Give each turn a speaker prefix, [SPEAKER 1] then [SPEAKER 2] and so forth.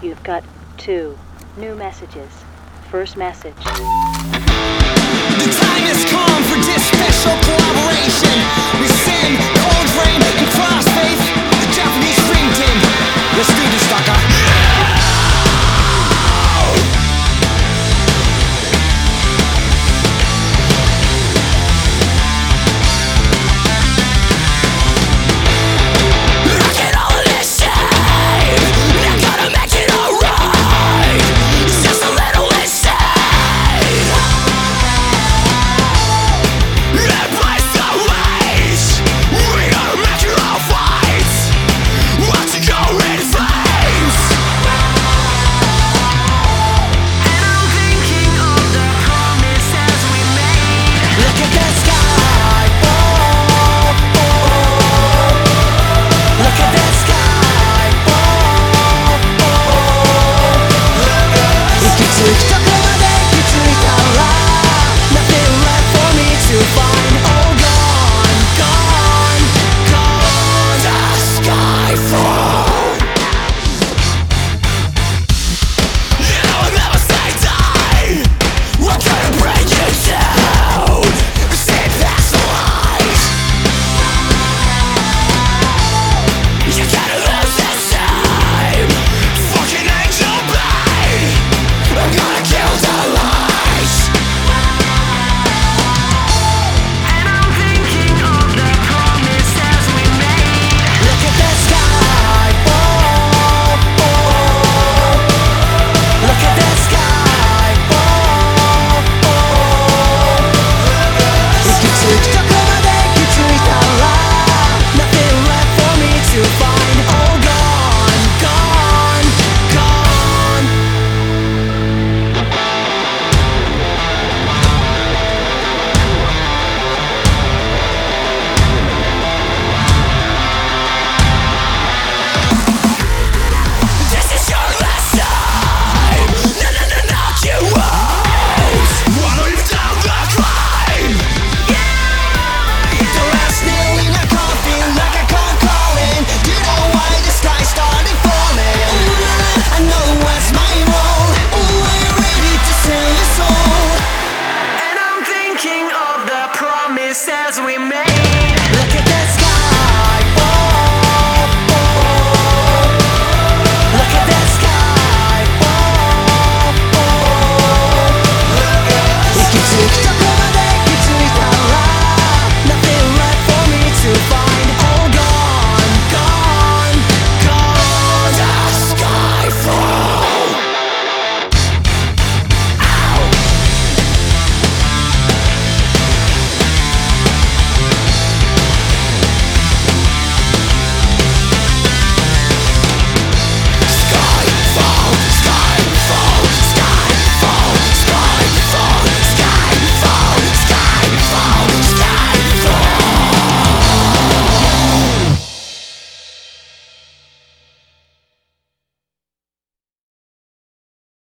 [SPEAKER 1] You've got two new messages. First message.
[SPEAKER 2] The time has come for this special collaboration.